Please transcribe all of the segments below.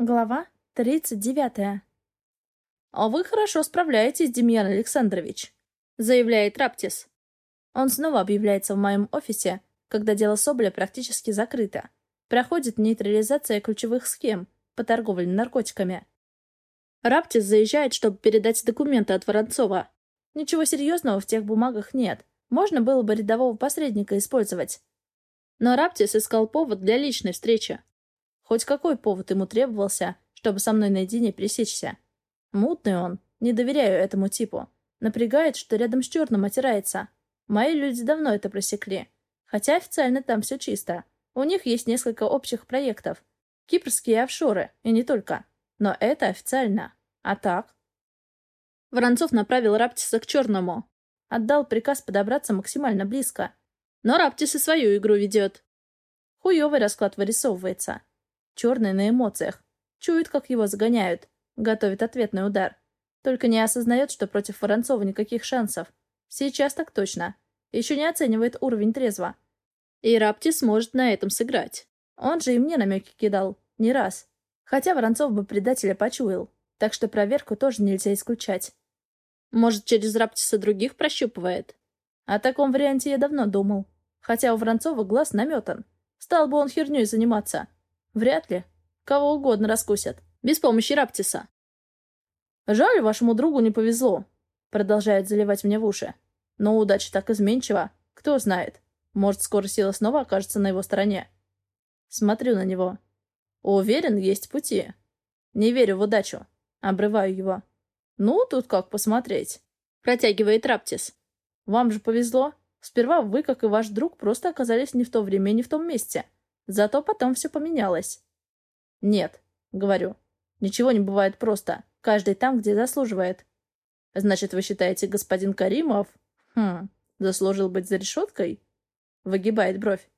Глава 39. «А вы хорошо справляетесь, Демьян Александрович», — заявляет Раптис. Он снова объявляется в моем офисе, когда дело Соболя практически закрыто. Проходит нейтрализация ключевых схем по торговле наркотиками. Раптис заезжает, чтобы передать документы от Воронцова. Ничего серьезного в тех бумагах нет. Можно было бы рядового посредника использовать. Но Раптис искал повод для личной встречи. Хоть какой повод ему требовался, чтобы со мной наедине пресечься. Мутный он, не доверяю этому типу. Напрягает, что рядом с черным отирается. Мои люди давно это просекли. Хотя официально там все чисто. У них есть несколько общих проектов. Кипрские офшоры, и не только. Но это официально. А так? Воронцов направил Раптиса к черному. Отдал приказ подобраться максимально близко. Но Раптис и свою игру ведет. Хуёвый расклад вырисовывается. Черный на эмоциях. Чует, как его загоняют. Готовит ответный удар. Только не осознает, что против Воронцова никаких шансов. Сейчас так точно. Еще не оценивает уровень трезво. И Рапти сможет на этом сыграть. Он же и мне намеки кидал. Не раз. Хотя Воронцов бы предателя почуял. Так что проверку тоже нельзя исключать. Может, через Раптиса других прощупывает? О таком варианте я давно думал. Хотя у Воронцова глаз наметан. Стал бы он херней заниматься. Вряд ли. Кого угодно раскусят. Без помощи Раптиса. «Жаль, вашему другу не повезло», — продолжает заливать мне в уши. «Но удача так изменчива. Кто знает. Может, скоро сила снова окажется на его стороне». Смотрю на него. Уверен, есть пути. Не верю в удачу. Обрываю его. «Ну, тут как посмотреть», — протягивает Раптис. «Вам же повезло. Сперва вы, как и ваш друг, просто оказались не в то время и не в том месте. Зато потом все поменялось. Нет, говорю. Ничего не бывает просто. Каждый там, где заслуживает. Значит, вы считаете, господин Каримов... Хм, заслужил быть за решеткой? Выгибает бровь.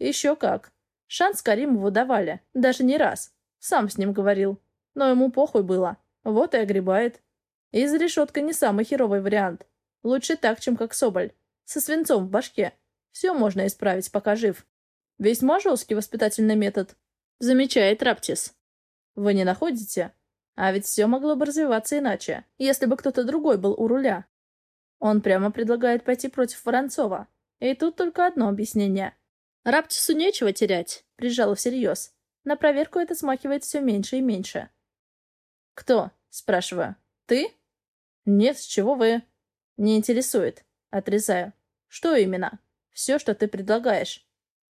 Еще как. Шанс Каримову давали. Даже не раз. Сам с ним говорил. Но ему похуй было. Вот и огребает. И за решеткой не самый херовый вариант. Лучше так, чем как Соболь. Со свинцом в башке. Все можно исправить, пока жив. Весьма жесткий воспитательный метод, замечает Раптис. Вы не находите? А ведь все могло бы развиваться иначе, если бы кто-то другой был у руля. Он прямо предлагает пойти против Воронцова. И тут только одно объяснение. Раптису нечего терять, прижало всерьез. На проверку это смахивает все меньше и меньше. «Кто?» — спрашиваю. «Ты?» «Нет, с чего вы?» «Не интересует». Отрезаю. «Что именно?» «Все, что ты предлагаешь».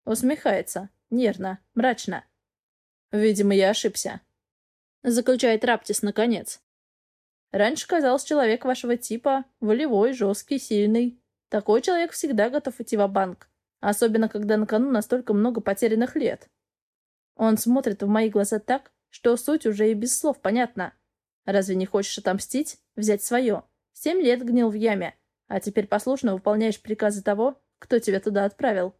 Усмехается. Нервно. Мрачно. Видимо, я ошибся. Заключает Раптис наконец. Раньше казался человек вашего типа волевой, жесткий, сильный. Такой человек всегда готов идти в банк Особенно, когда на кону настолько много потерянных лет. Он смотрит в мои глаза так, что суть уже и без слов понятна. Разве не хочешь отомстить? Взять свое? Семь лет гнил в яме, а теперь послушно выполняешь приказы того, кто тебя туда отправил.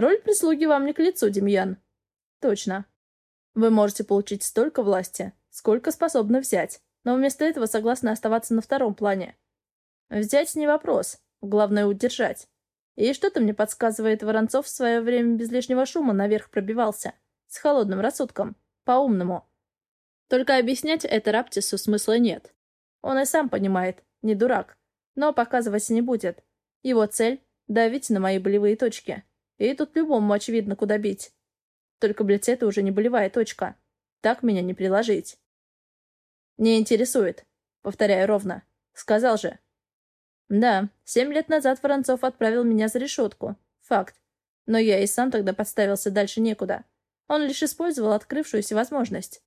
Роль прислуги вам не к лицу, Демьян. Точно. Вы можете получить столько власти, сколько способны взять, но вместо этого согласны оставаться на втором плане. Взять не вопрос, главное удержать. И что-то мне подсказывает, Воронцов в свое время без лишнего шума наверх пробивался. С холодным рассудком. По-умному. Только объяснять это Раптису смысла нет. Он и сам понимает, не дурак. Но показывать не будет. Его цель — давить на мои болевые точки. И тут любому очевидно, куда бить. Только, блядь, это уже не болевая точка. Так меня не приложить. Не интересует. Повторяю ровно. Сказал же. Да, семь лет назад Воронцов отправил меня за решетку. Факт. Но я и сам тогда подставился дальше некуда. Он лишь использовал открывшуюся возможность.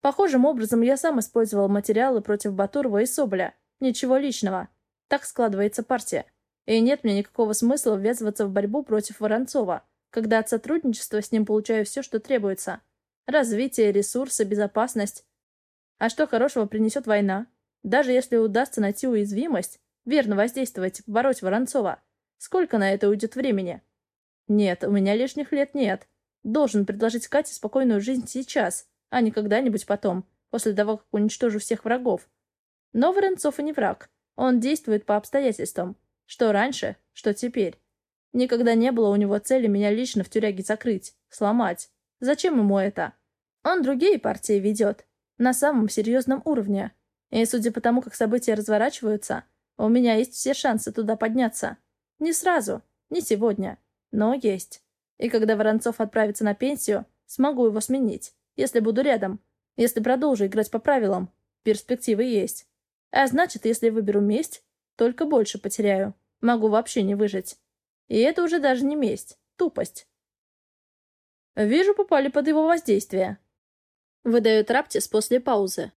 Похожим образом я сам использовал материалы против Батурова и Соболя. Ничего личного. Так складывается партия. И нет мне никакого смысла ввязываться в борьбу против Воронцова, когда от сотрудничества с ним получаю все, что требуется. Развитие, ресурсы, безопасность. А что хорошего принесет война? Даже если удастся найти уязвимость, верно воздействовать, побороть Воронцова. Сколько на это уйдет времени? Нет, у меня лишних лет нет. Должен предложить Кате спокойную жизнь сейчас, а не когда-нибудь потом, после того, как уничтожу всех врагов. Но Воронцов и не враг. Он действует по обстоятельствам. Что раньше, что теперь. Никогда не было у него цели меня лично в тюряге закрыть, сломать. Зачем ему это? Он другие партии ведет, на самом серьезном уровне. И судя по тому, как события разворачиваются, у меня есть все шансы туда подняться. Не сразу, не сегодня, но есть. И когда Воронцов отправится на пенсию, смогу его сменить, если буду рядом, если продолжу играть по правилам. Перспективы есть. А значит, если выберу месть, только больше потеряю. Могу вообще не выжить. И это уже даже не месть, тупость. Вижу, попали под его воздействие. Выдает Раптис после паузы.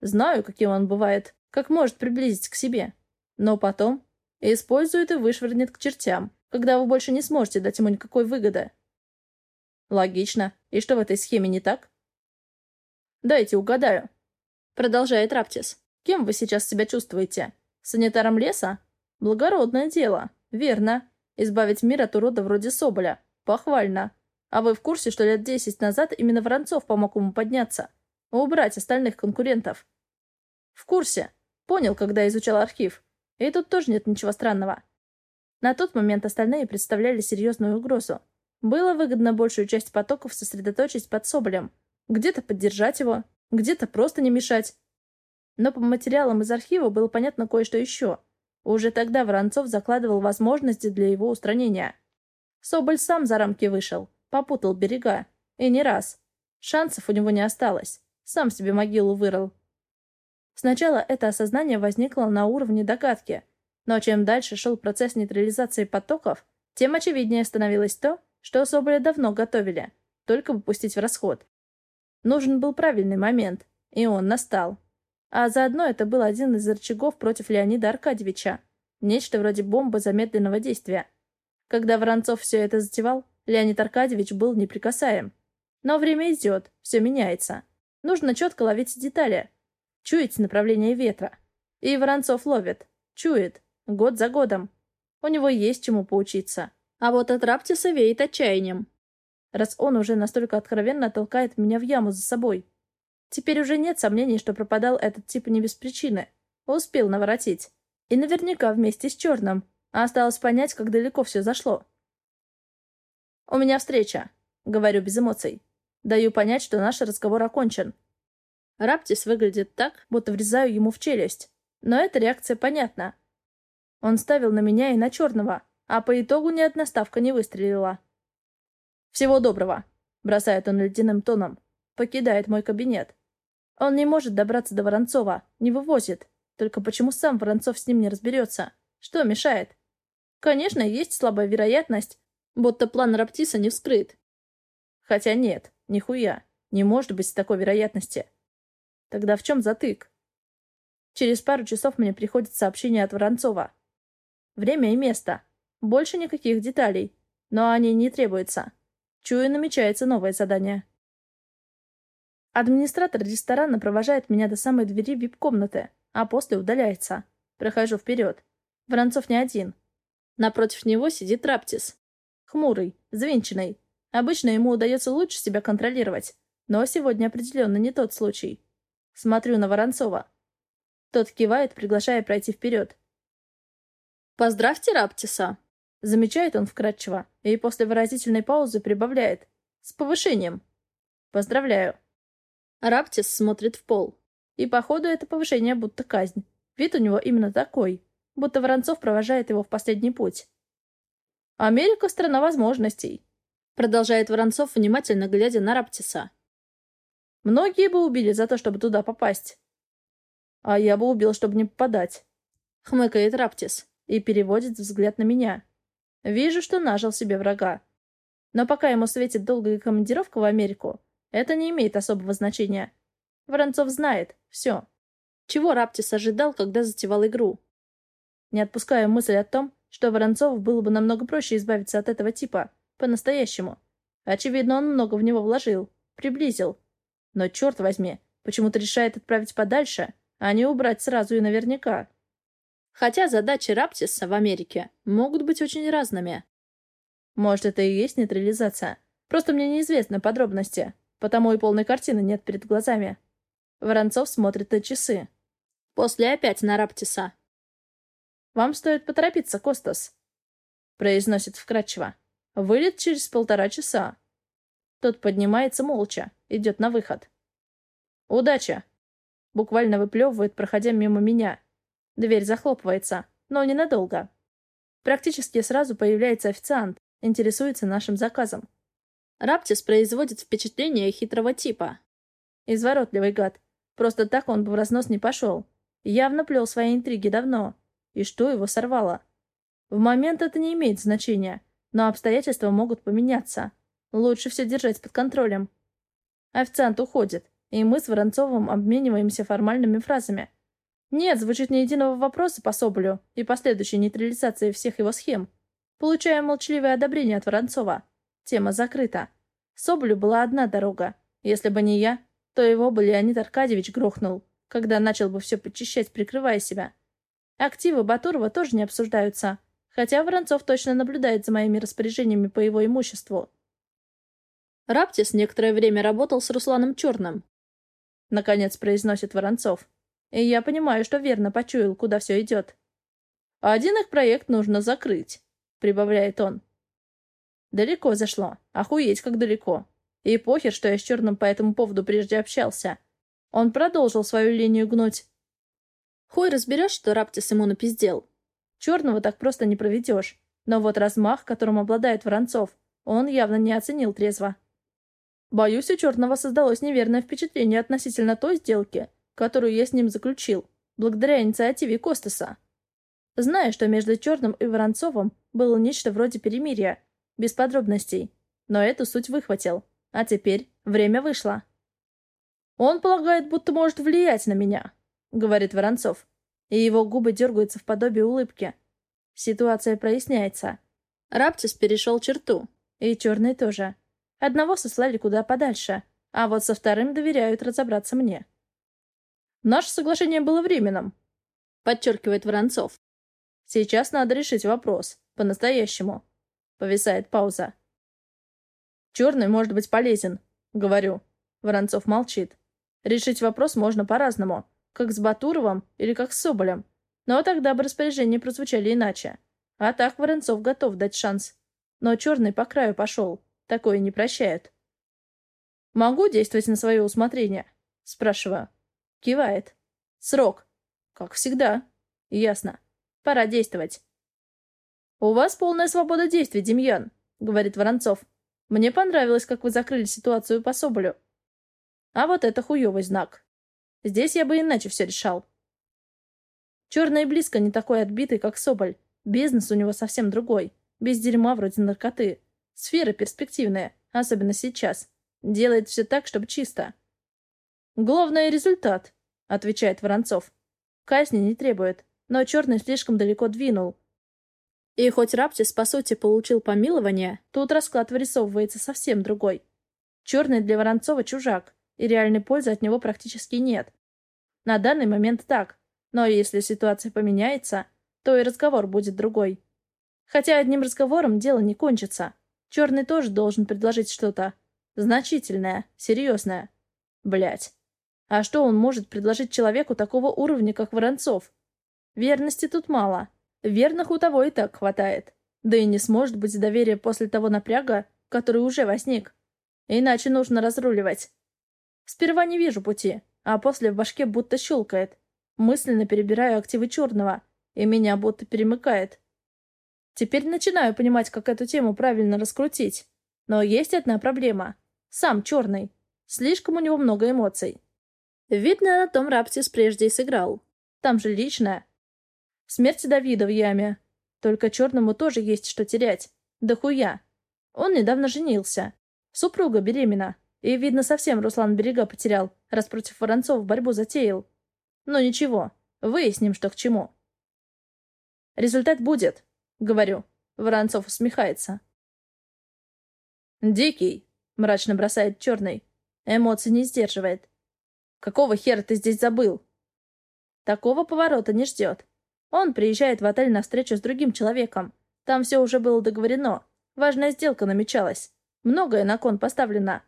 Знаю, каким он бывает, как может приблизить к себе. Но потом использует и вышвырнет к чертям, когда вы больше не сможете дать ему никакой выгоды. Логично. И что в этой схеме не так? Дайте угадаю. Продолжает Раптис. Кем вы сейчас себя чувствуете? Санитаром леса? Благородное дело. Верно. Избавить мир от урода вроде Соболя. Похвально. А вы в курсе, что лет десять назад именно Воронцов помог ему подняться? Убрать остальных конкурентов? В курсе. Понял, когда изучал архив. И тут тоже нет ничего странного. На тот момент остальные представляли серьезную угрозу. Было выгодно большую часть потоков сосредоточить под Соболем. Где-то поддержать его, где-то просто не мешать. Но по материалам из архива было понятно кое-что еще. Уже тогда Воронцов закладывал возможности для его устранения. Соболь сам за рамки вышел, попутал берега. И не раз. Шансов у него не осталось. Сам себе могилу вырыл. Сначала это осознание возникло на уровне догадки. Но чем дальше шел процесс нейтрализации потоков, тем очевиднее становилось то, что Соболя давно готовили, только бы пустить в расход. Нужен был правильный момент, и он настал. А заодно это был один из рычагов против Леонида Аркадьевича. Нечто вроде бомбы замедленного действия. Когда Воронцов все это затевал, Леонид Аркадьевич был неприкасаем. Но время идет, все меняется. Нужно четко ловить детали. Чуять направление ветра. И Воронцов ловит. Чует. Год за годом. У него есть чему поучиться. А вот от Раптиса веет отчаянием. Раз он уже настолько откровенно толкает меня в яму за собой. Теперь уже нет сомнений, что пропадал этот тип не без причины. Успел наворотить. И наверняка вместе с Черным. А осталось понять, как далеко все зашло. «У меня встреча», — говорю без эмоций. Даю понять, что наш разговор окончен. Раптис выглядит так, будто врезаю ему в челюсть. Но эта реакция понятна. Он ставил на меня и на Черного, а по итогу ни одна ставка не выстрелила. «Всего доброго», — бросает он ледяным тоном. Покидает мой кабинет. Он не может добраться до Воронцова, не вывозит. Только почему сам Воронцов с ним не разберется? Что мешает? Конечно, есть слабая вероятность, будто план Раптиса не вскрыт. Хотя нет, нихуя, не может быть такой вероятности. Тогда в чем затык? Через пару часов мне приходит сообщение от Воронцова. Время и место. Больше никаких деталей, но они не требуются. Чую, намечается новое задание. Администратор ресторана провожает меня до самой двери вип-комнаты, а после удаляется. Прохожу вперед. Воронцов не один. Напротив него сидит Раптис. Хмурый, взвинченный. Обычно ему удается лучше себя контролировать, но сегодня определенно не тот случай. Смотрю на Воронцова. Тот кивает, приглашая пройти вперед. «Поздравьте Раптиса!» Замечает он вкратчиво и после выразительной паузы прибавляет. «С повышением!» «Поздравляю!» Раптис смотрит в пол. И, походу, это повышение будто казнь. Вид у него именно такой, будто Воронцов провожает его в последний путь. «Америка — страна возможностей», — продолжает Воронцов, внимательно глядя на Раптиса. «Многие бы убили за то, чтобы туда попасть. А я бы убил, чтобы не попадать», — хмыкает Раптис и переводит взгляд на меня. Вижу, что нажил себе врага. Но пока ему светит долгая командировка в Америку, это не имеет особого значения. Воронцов знает. Все. Чего Раптис ожидал, когда затевал игру? Не отпускаю мысль о том, что Воронцову было бы намного проще избавиться от этого типа. По-настоящему. Очевидно, он много в него вложил. Приблизил. Но, черт возьми, почему-то решает отправить подальше, а не убрать сразу и наверняка. Хотя задачи Раптиса в Америке могут быть очень разными. Может, это и есть нейтрализация. Просто мне неизвестны подробности, потому и полной картины нет перед глазами. Воронцов смотрит на часы. После опять на Раптиса. «Вам стоит поторопиться, Костас», — произносит вкратчиво. «Вылет через полтора часа». Тот поднимается молча, идет на выход. «Удачи!» Буквально выплевывает, проходя мимо меня. Дверь захлопывается, но ненадолго. Практически сразу появляется официант, интересуется нашим заказом. Раптис производит впечатление хитрого типа. Изворотливый гад. Просто так он бы в разнос не пошел. Явно плел свои интриги давно. И что его сорвало? В момент это не имеет значения, но обстоятельства могут поменяться. Лучше все держать под контролем. Официант уходит, и мы с Воронцовым обмениваемся формальными фразами. Нет, звучит ни единого вопроса по Соболю и последующей нейтрализации всех его схем. Получаем молчаливое одобрение от Воронцова. Тема закрыта. Соболю была одна дорога. Если бы не я, то его бы Леонид Аркадьевич грохнул когда начал бы все почищать, прикрывая себя. Активы Батурова тоже не обсуждаются, хотя Воронцов точно наблюдает за моими распоряжениями по его имуществу. Раптис некоторое время работал с Русланом Черным. Наконец произносит Воронцов. И я понимаю, что верно почуял, куда все идет. Один их проект нужно закрыть, прибавляет он. Далеко зашло. Охуеть, как далеко. И похер, что я с Черным по этому поводу прежде общался. Он продолжил свою линию гнуть. Хуй разберешь, что Раптис ему напиздел. Черного так просто не проведешь. Но вот размах, которым обладает Воронцов, он явно не оценил трезво. Боюсь, у Черного создалось неверное впечатление относительно той сделки, которую я с ним заключил, благодаря инициативе Костаса. Зная, что между Черным и Воронцовым было нечто вроде перемирия, без подробностей, но эту суть выхватил. А теперь время вышло. «Он полагает, будто может влиять на меня», — говорит Воронцов. И его губы дергаются в подобие улыбки. Ситуация проясняется. Раптис перешел черту. И черный тоже. Одного сослали куда подальше, а вот со вторым доверяют разобраться мне. «Наше соглашение было временным», — подчеркивает Воронцов. «Сейчас надо решить вопрос. По-настоящему». Повисает пауза. «Черный может быть полезен», — говорю. Воронцов молчит. Решить вопрос можно по-разному, как с Батуровым или как с Соболем. Но тогда бы распоряжения прозвучали иначе. А так Воронцов готов дать шанс. Но черный по краю пошел. Такое не прощают. «Могу действовать на свое усмотрение?» Спрашиваю. Кивает. «Срок?» «Как всегда». «Ясно. Пора действовать». «У вас полная свобода действий, Демьян», — говорит Воронцов. «Мне понравилось, как вы закрыли ситуацию по Соболю. А вот это хуёвый знак. Здесь я бы иначе все решал. Черный близко не такой отбитый, как Соболь. Бизнес у него совсем другой. Без дерьма вроде наркоты. Сфера перспективная, особенно сейчас. Делает все так, чтобы чисто. «Главное — результат», — отвечает Воронцов. Казни не требует, но черный слишком далеко двинул. И хоть Раптис, по сути, получил помилование, тут расклад вырисовывается совсем другой. Черный для Воронцова чужак, и реальной пользы от него практически нет. На данный момент так, но если ситуация поменяется, то и разговор будет другой. Хотя одним разговором дело не кончится. Черный тоже должен предложить что-то. Значительное, серьезное. Блять. А что он может предложить человеку такого уровня, как Воронцов? Верности тут мало. Верных у того и так хватает. Да и не сможет быть доверия после того напряга, который уже возник. Иначе нужно разруливать. Сперва не вижу пути, а после в башке будто щелкает. Мысленно перебираю активы черного, и меня будто перемыкает. Теперь начинаю понимать, как эту тему правильно раскрутить. Но есть одна проблема. Сам черный. Слишком у него много эмоций. Видно, на том Раптис прежде и сыграл. Там же личное. Смерть Давида в яме. Только черному тоже есть что терять. Да хуя. Он недавно женился. Супруга беременна. И, видно, совсем Руслан берега потерял, раз против Воронцов борьбу затеял. Но ничего, выясним, что к чему. Результат будет, говорю. Воронцов усмехается. «Дикий», — мрачно бросает черный. Эмоций не сдерживает. «Какого хера ты здесь забыл?» Такого поворота не ждет. Он приезжает в отель на встречу с другим человеком. Там все уже было договорено. Важная сделка намечалась. Многое на кон поставлено.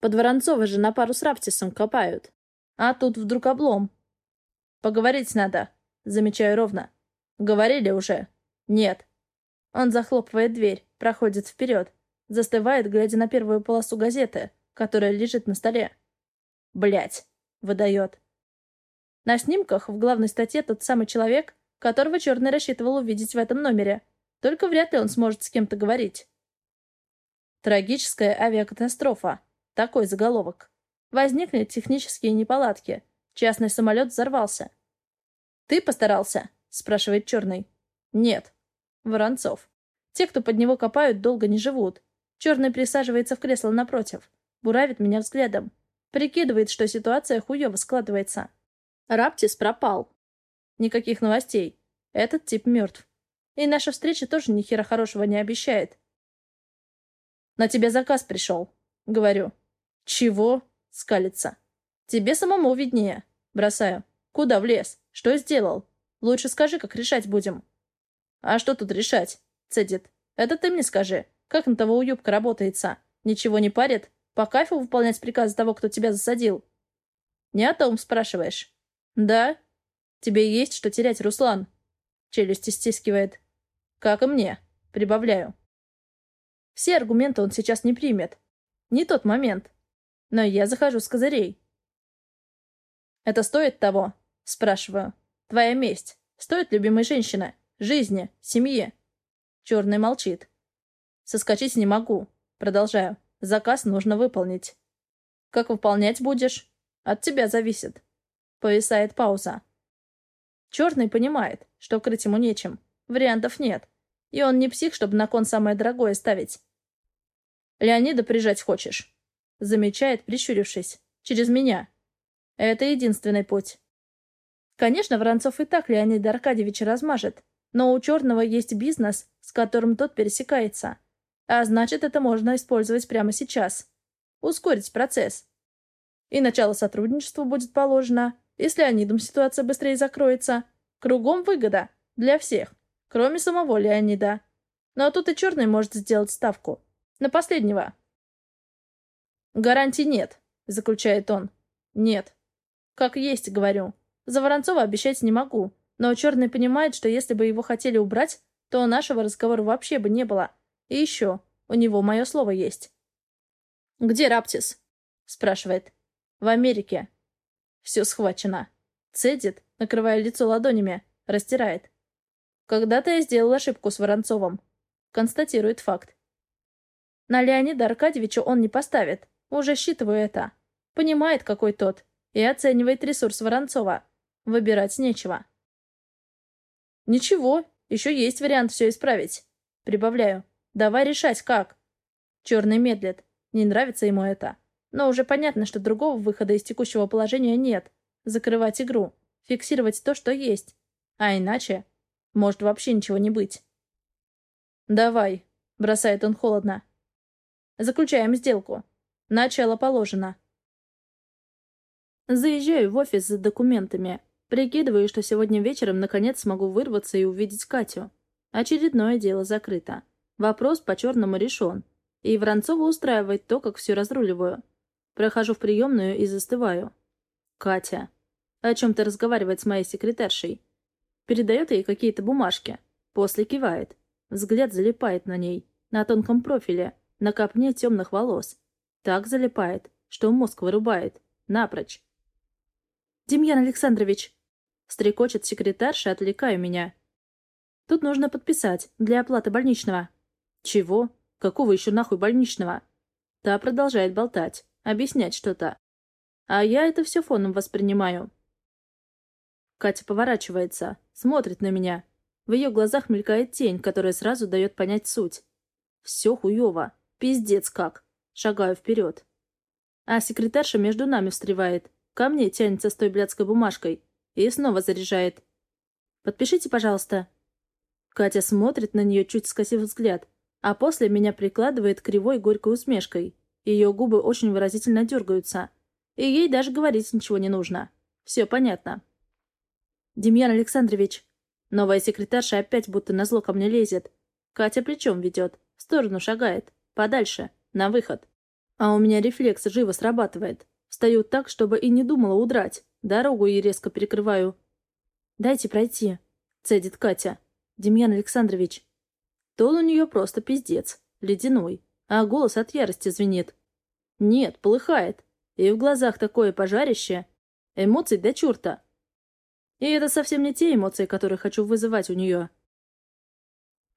Под Воронцова же на пару с Раптисом копают. А тут вдруг облом. Поговорить надо. Замечаю ровно. Говорили уже? Нет. Он захлопывает дверь, проходит вперед. Застывает, глядя на первую полосу газеты, которая лежит на столе. Блять, выдает. На снимках в главной статье тот самый человек, которого Черный рассчитывал увидеть в этом номере. Только вряд ли он сможет с кем-то говорить. Трагическая авиакатастрофа. Такой заголовок. Возникли технические неполадки. Частный самолет взорвался. «Ты постарался?» — спрашивает Черный. «Нет». Воронцов. Те, кто под него копают, долго не живут. Черный присаживается в кресло напротив. Буравит меня взглядом. Прикидывает, что ситуация хуево складывается. Раптис пропал. Никаких новостей. Этот тип мертв. И наша встреча тоже ни хера хорошего не обещает. «На тебя заказ пришел», — говорю. «Чего?» — скалится. «Тебе самому виднее». Бросаю. «Куда влез? Что сделал? Лучше скажи, как решать будем». «А что тут решать?» — цедит. «Это ты мне скажи. Как на того уюбка работается? Ничего не парит? По кайфу выполнять приказы того, кто тебя засадил?» «Не о том спрашиваешь?» «Да?» «Тебе есть что терять, Руслан?» Челюсти стискивает. «Как и мне». Прибавляю. Все аргументы он сейчас не примет. Не тот момент. Но я захожу с козырей. «Это стоит того?» Спрашиваю. «Твоя месть. Стоит любимой женщины, жизни, семьи?» Черный молчит. «Соскочить не могу». Продолжаю. «Заказ нужно выполнить». «Как выполнять будешь?» «От тебя зависит». Повисает пауза. Черный понимает, что крыть ему нечем. Вариантов нет. И он не псих, чтобы на кон самое дорогое ставить. «Леонида прижать хочешь?» Замечает, прищурившись. «Через меня». Это единственный путь. Конечно, Воронцов и так Леонида Аркадьевича размажет. Но у Черного есть бизнес, с которым тот пересекается. А значит, это можно использовать прямо сейчас. Ускорить процесс. И начало сотрудничества будет положено, и с Леонидом ситуация быстрее закроется. Кругом выгода. Для всех. Кроме самого Леонида. Но тут и Черный может сделать ставку. На последнего. «Гарантий нет», — заключает он. «Нет». «Как есть, говорю. За Воронцова обещать не могу. Но Черный понимает, что если бы его хотели убрать, то нашего разговора вообще бы не было. И еще, у него мое слово есть. «Где Раптис?» — спрашивает. «В Америке». Все схвачено. Цедит, накрывая лицо ладонями, растирает. Когда-то я сделал ошибку с Воронцовым. Констатирует факт. На Леонида Аркадьевича он не поставит. Уже считываю это. Понимает, какой тот. И оценивает ресурс Воронцова. Выбирать нечего. Ничего, еще есть вариант все исправить. Прибавляю. Давай решать, как. Черный медлит. Не нравится ему это. Но уже понятно, что другого выхода из текущего положения нет. Закрывать игру. Фиксировать то, что есть. А иначе... Может вообще ничего не быть. «Давай», — бросает он холодно. «Заключаем сделку. Начало положено». Заезжаю в офис за документами. Прикидываю, что сегодня вечером наконец смогу вырваться и увидеть Катю. Очередное дело закрыто. Вопрос по-черному решен. И Воронцова устраивает то, как все разруливаю. Прохожу в приемную и застываю. Катя. О чем-то разговаривает с моей секретаршей. Передает ей какие-то бумажки. После кивает. Взгляд залипает на ней. На тонком профиле. На копне темных волос. Так залипает, что мозг вырубает. Напрочь. «Демьян Александрович!» Стрекочет секретарша, отвлекаю меня. «Тут нужно подписать, для оплаты больничного». «Чего? Какого еще нахуй больничного?» Та продолжает болтать, объяснять что-то. А я это все фоном воспринимаю. Катя поворачивается, смотрит на меня. В ее глазах мелькает тень, которая сразу дает понять суть. Все хуево. Пиздец как. Шагаю вперед. А секретарша между нами встревает. Ко мне тянется с той блядской бумажкой. И снова заряжает. «Подпишите, пожалуйста». Катя смотрит на нее, чуть скосив взгляд, а после меня прикладывает кривой горькой усмешкой. Ее губы очень выразительно дергаются. И ей даже говорить ничего не нужно. Все понятно. «Демьян Александрович». Новая секретарша опять будто назло ко мне лезет. Катя плечом ведет, в сторону шагает, подальше, на выход. А у меня рефлекс живо срабатывает. Встаю так, чтобы и не думала удрать. Дорогу ей резко перекрываю. «Дайте пройти», — цедит Катя. «Демьян Александрович». Тон у нее просто пиздец, ледяной, а голос от ярости звенит. Нет, полыхает. И в глазах такое пожарище. Эмоций до черта. И это совсем не те эмоции, которые хочу вызывать у нее.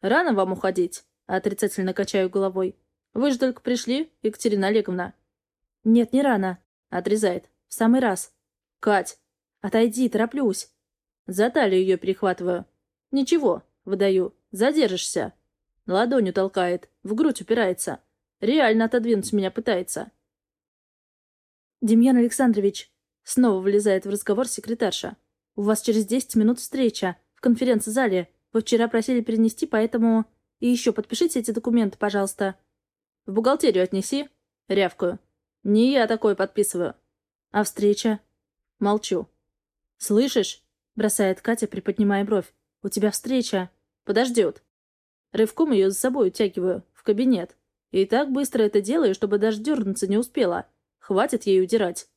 «Рано вам уходить», — отрицательно качаю головой. «Вы же только пришли, Екатерина Олеговна». «Нет, не рано», — отрезает. «В самый раз». «Кать, отойди, тороплюсь». За талию ее перехватываю. «Ничего», — выдаю. «Задержишься». Ладонью толкает, в грудь упирается. Реально отодвинуть меня пытается. «Демьян Александрович», — снова влезает в разговор секретарша. «У вас через десять минут встреча в конференц-зале. Вы вчера просили перенести, поэтому... И еще подпишите эти документы, пожалуйста». «В бухгалтерию отнеси». Рявкаю. «Не я такое подписываю». «А встреча?» Молчу. «Слышишь?» — бросает Катя, приподнимая бровь. «У тебя встреча. Подождет». Рывком ее за собой утягиваю. В кабинет. И так быстро это делаю, чтобы даже дернуться не успела. Хватит ей удирать.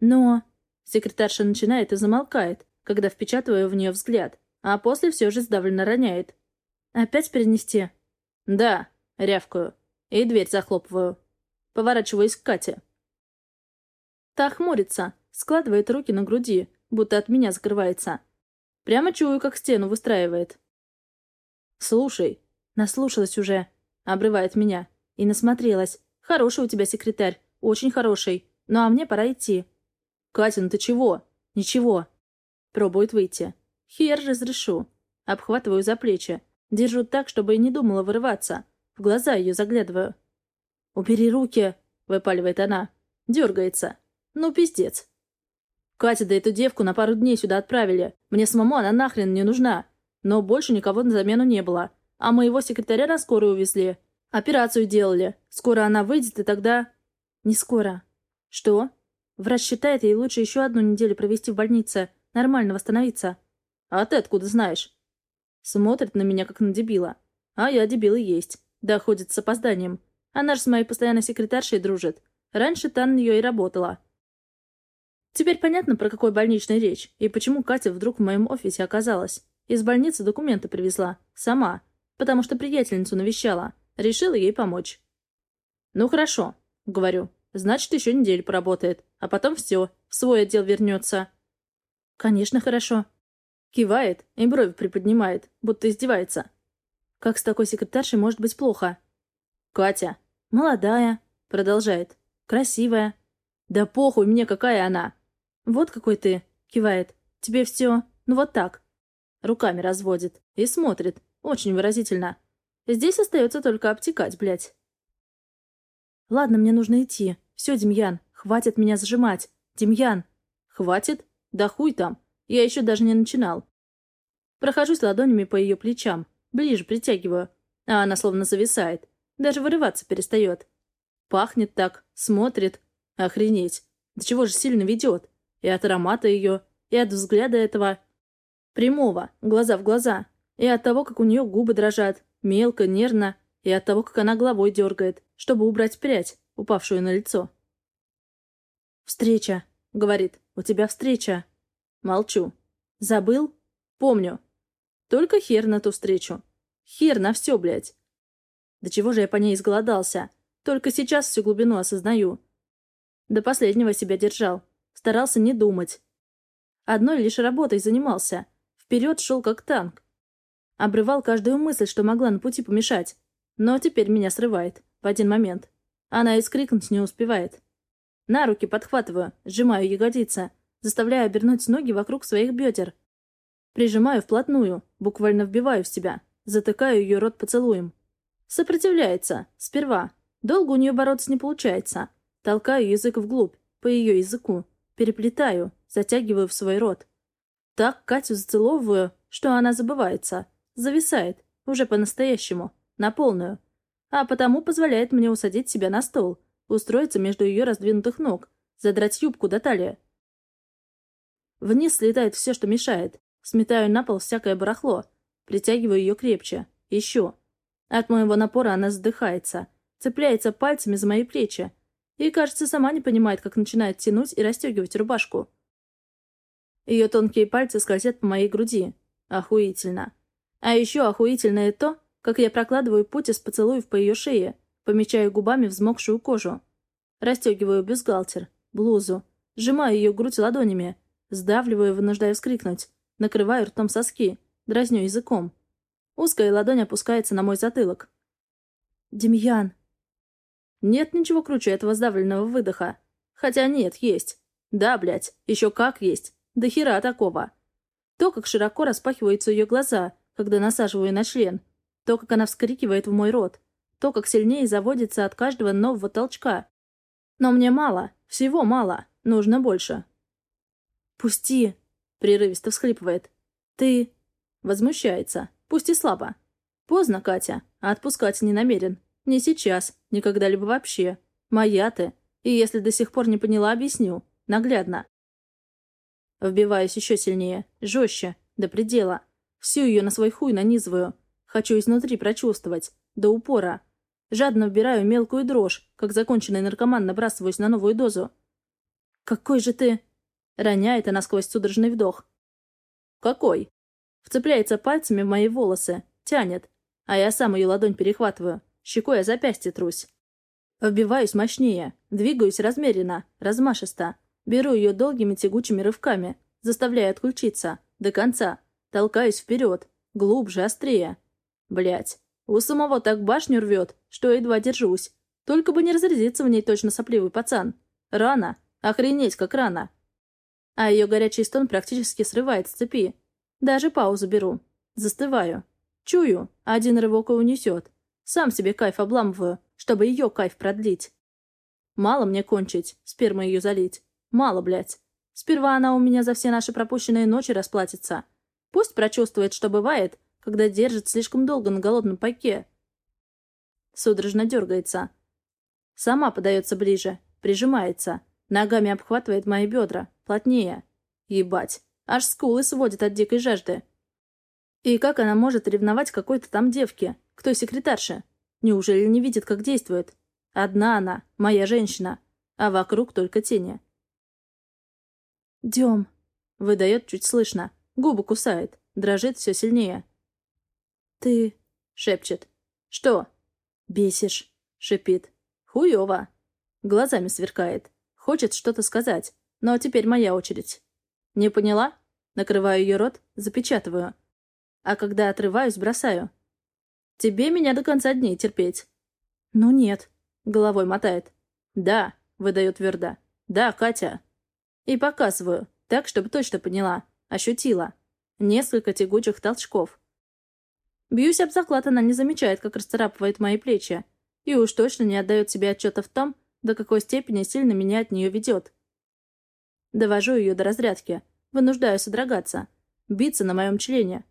Но... Секретарша начинает и замолкает, когда впечатываю в нее взгляд, а после все же сдавленно роняет. «Опять перенести?» «Да», — рявкаю. И дверь захлопываю. Поворачиваюсь к Кате. Та хмурится, складывает руки на груди, будто от меня закрывается. Прямо чую, как стену выстраивает. «Слушай», — наслушалась уже, — обрывает меня. И насмотрелась. «Хороший у тебя секретарь, очень хороший. Ну а мне пора идти». «Катя, ну ты чего?» «Ничего». Пробует выйти. «Хер разрешу». Обхватываю за плечи. Держу так, чтобы и не думала вырываться. В глаза ее заглядываю. «Убери руки!» — выпаливает она. Дергается. «Ну, пиздец». «Катя, да эту девку на пару дней сюда отправили. Мне самому она нахрен не нужна. Но больше никого на замену не было. А моего секретаря на скорую увезли. Операцию делали. Скоро она выйдет, и тогда... Не скоро. Что? Врач считает, ей лучше еще одну неделю провести в больнице. Нормально восстановиться. А ты откуда знаешь? Смотрит на меня, как на дебила. А я дебил и есть. Да ходит с опозданием. Она же с моей постоянной секретаршей дружит. Раньше та на нее и работала. Теперь понятно, про какой больничный речь, и почему Катя вдруг в моем офисе оказалась. Из больницы документы привезла. Сама. Потому что приятельницу навещала. Решила ей помочь. «Ну хорошо», — говорю. «Значит, еще неделю поработает. А потом все, в свой отдел вернется». «Конечно, хорошо». Кивает и брови приподнимает, будто издевается. «Как с такой секретаршей может быть плохо?» «Катя». «Молодая», — продолжает. «Красивая». «Да похуй мне, какая она!» «Вот какой ты», — кивает. «Тебе все, ну вот так». Руками разводит. И смотрит. Очень выразительно. Здесь остается только обтекать, блядь. Ладно, мне нужно идти. Все, Демьян, хватит меня зажимать. Демьян. Хватит? Да хуй там. Я еще даже не начинал. Прохожусь ладонями по ее плечам. Ближе притягиваю. А она словно зависает. Даже вырываться перестает. Пахнет так, смотрит. Охренеть. До чего же сильно ведет. И от аромата ее, и от взгляда этого. Прямого, глаза в глаза. И от того, как у нее губы дрожат, мелко, нервно, и от того, как она головой дергает, чтобы убрать прядь, упавшую на лицо. «Встреча», — говорит, — «у тебя встреча». Молчу. «Забыл?» «Помню. Только хер на ту встречу. Хер на все, блядь. Да чего же я по ней изголодался? Только сейчас всю глубину осознаю. До последнего себя держал. Старался не думать. Одной лишь работой занимался. Вперед шел как танк. Обрывал каждую мысль, что могла на пути помешать. Но теперь меня срывает. В один момент. Она и скрикнуть не успевает. На руки подхватываю, сжимаю ягодицы, заставляю обернуть ноги вокруг своих бедер. Прижимаю вплотную, буквально вбиваю в себя, затыкаю ее рот поцелуем. Сопротивляется. Сперва. Долго у нее бороться не получается. Толкаю язык вглубь, по ее языку. Переплетаю, затягиваю в свой рот. Так Катю зацеловываю, что она забывается. Зависает. Уже по-настоящему. На полную. А потому позволяет мне усадить себя на стол. Устроиться между ее раздвинутых ног. Задрать юбку до талии. Вниз слетает все, что мешает. Сметаю на пол всякое барахло. Притягиваю ее крепче. Еще. От моего напора она задыхается. Цепляется пальцами за мои плечи. И, кажется, сама не понимает, как начинает тянуть и расстегивать рубашку. Ее тонкие пальцы скользят по моей груди. Охуительно. А еще охуительное то, как я прокладываю путь из поцелуев по ее шее, помечаю губами взмокшую кожу. Расстегиваю бюстгальтер, блузу. Сжимаю ее грудь ладонями. Сдавливаю, вынуждая вскрикнуть. Накрываю ртом соски. Дразню языком. Узкая ладонь опускается на мой затылок. «Демьян!» Нет ничего круче этого сдавленного выдоха. Хотя нет, есть. Да, блядь, еще как есть. До хера такого. То, как широко распахиваются ее глаза, когда насаживаю на член. То, как она вскрикивает в мой рот. То, как сильнее заводится от каждого нового толчка. Но мне мало. Всего мало. Нужно больше. «Пусти!» — прерывисто всхлипывает. «Ты...» — возмущается. Пусть и слабо. Поздно, Катя, а отпускать не намерен. Не сейчас, не когда-либо вообще. Моя ты. И если до сих пор не поняла, объясню. Наглядно. Вбиваюсь еще сильнее, жестче, до предела. Всю ее на свой хуй нанизываю. Хочу изнутри прочувствовать. До упора. Жадно вбираю мелкую дрожь, как законченный наркоман набрасываюсь на новую дозу. «Какой же ты...» Роняет она сквозь судорожный вдох. «Какой?» Вцепляется пальцами в мои волосы, тянет, а я сам ее ладонь перехватываю, щекой о запястье трусь. Вбиваюсь мощнее, двигаюсь размеренно, размашисто. Беру ее долгими тягучими рывками, заставляя отключиться. До конца. Толкаюсь вперед. Глубже, острее. Блять. У самого так башню рвет, что едва держусь. Только бы не разрядиться в ней точно сопливый пацан. Рано. Охренеть, как рано. А ее горячий стон практически срывает с цепи. Даже паузу беру. Застываю. Чую. Один рывок и унесет. Сам себе кайф обламываю, чтобы ее кайф продлить. Мало мне кончить, спермой ее залить. Мало, блядь. Сперва она у меня за все наши пропущенные ночи расплатится. Пусть прочувствует, что бывает, когда держит слишком долго на голодном пайке. Судорожно дергается. Сама подается ближе, прижимается. Ногами обхватывает мои бедра, плотнее. Ебать, аж скулы сводит от дикой жажды. И как она может ревновать какой-то там девке? Кто секретарша? Неужели не видит, как действует? Одна она, моя женщина, а вокруг только тени. «Дем», — выдает чуть слышно, губы кусает, дрожит все сильнее. «Ты...» — шепчет. «Что?» «Бесишь», — шипит. «Хуёво». Глазами сверкает. Хочет что-то сказать, но теперь моя очередь. «Не поняла?» Накрываю ее рот, запечатываю. А когда отрываюсь, бросаю. «Тебе меня до конца дней терпеть». «Ну нет», — головой мотает. «Да», — выдаю твердо. «Да, Катя». И показываю, так, чтобы точно поняла, ощутила. Несколько тягучих толчков. Бьюсь об заклад, она не замечает, как расцарапывает мои плечи. И уж точно не отдает себе отчета в том, до какой степени сильно меня от нее ведет. Довожу ее до разрядки, вынуждаю содрогаться, биться на моем члене,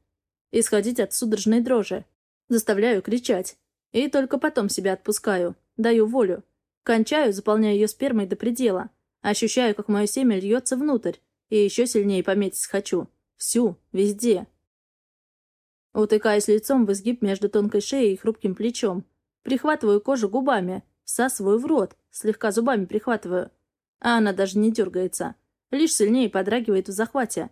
исходить от судорожной дрожи, заставляю кричать. И только потом себя отпускаю, даю волю. Кончаю, заполняя ее спермой до предела — Ощущаю, как мое семя льется внутрь, и еще сильнее пометить хочу. Всю, везде. Утыкаюсь лицом в изгиб между тонкой шеей и хрупким плечом. Прихватываю кожу губами, всасываю в рот, слегка зубами прихватываю. А она даже не дергается. Лишь сильнее подрагивает в захвате.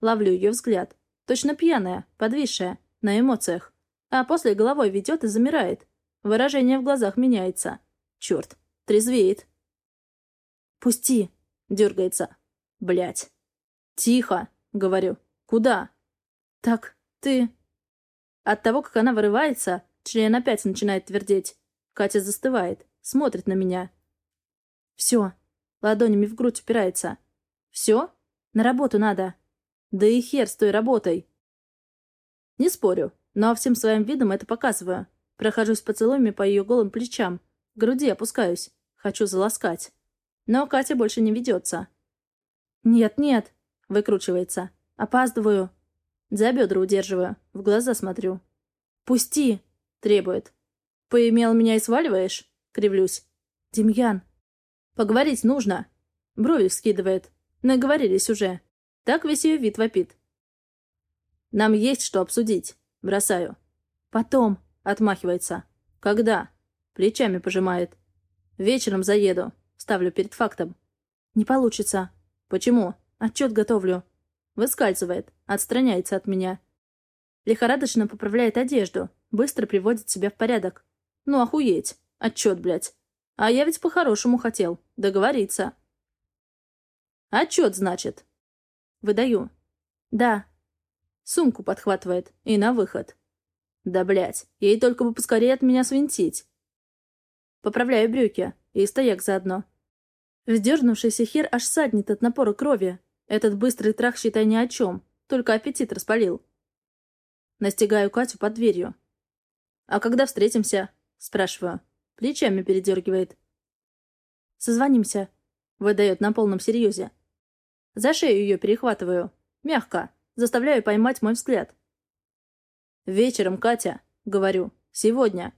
Ловлю ее взгляд. Точно пьяная, подвисшая, на эмоциях. А после головой ведет и замирает. Выражение в глазах меняется. Черт, трезвеет. «Пусти!» — дергается. Блять. «Тихо!» — говорю. «Куда?» «Так, ты...» От того, как она вырывается, член опять начинает твердеть. Катя застывает, смотрит на меня. «Все!» — ладонями в грудь упирается. «Все? На работу надо!» «Да и хер с той работой!» Не спорю, но всем своим видом это показываю. Прохожусь поцелуями по ее голым плечам. Груди опускаюсь. Хочу заласкать. Но Катя больше не ведется. «Нет, нет», — выкручивается. «Опаздываю». За бедра удерживаю, в глаза смотрю. «Пусти!» — требует. «Поимел меня и сваливаешь?» — кривлюсь. «Демьян!» «Поговорить нужно!» Брови вскидывает. Наговорились уже. Так весь ее вид вопит. «Нам есть что обсудить», — бросаю. «Потом», — отмахивается. «Когда?» — плечами пожимает. «Вечером заеду. Ставлю перед фактом. Не получится. Почему? Отчет готовлю. Выскальзывает. Отстраняется от меня. Лихорадочно поправляет одежду. Быстро приводит себя в порядок. Ну охуеть. Отчет, блядь. А я ведь по-хорошему хотел. Договориться. Отчет, значит. Выдаю. Да. Сумку подхватывает. И на выход. Да, блядь, ей только бы поскорее от меня свинтить. Поправляю брюки. И стояк заодно. Вздернувшийся хер аж саднет от напора крови. Этот быстрый трах, считай, ни о чем. Только аппетит распалил. Настигаю Катю под дверью. «А когда встретимся?» Спрашиваю. Плечами передергивает. «Созвонимся», — выдает на полном серьезе. За шею ее перехватываю. Мягко. Заставляю поймать мой взгляд. «Вечером, Катя», — говорю. «Сегодня».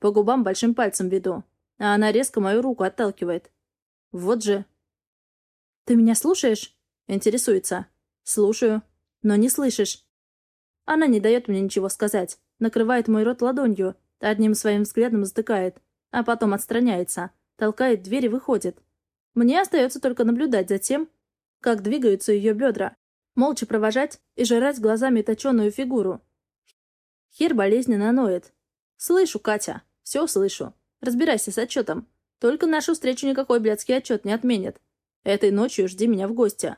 По губам большим пальцем веду, а она резко мою руку отталкивает. Вот же. «Ты меня слушаешь?» — интересуется. «Слушаю. Но не слышишь». Она не дает мне ничего сказать, накрывает мой рот ладонью, одним своим взглядом затыкает, а потом отстраняется, толкает дверь и выходит. Мне остается только наблюдать за тем, как двигаются ее бедра, молча провожать и жрать глазами точеную фигуру. Хер болезненно ноет. «Слышу, Катя, все слышу. Разбирайся с отчетом. Только нашу встречу никакой блядский отчет не отменит. Этой ночью жди меня в гости».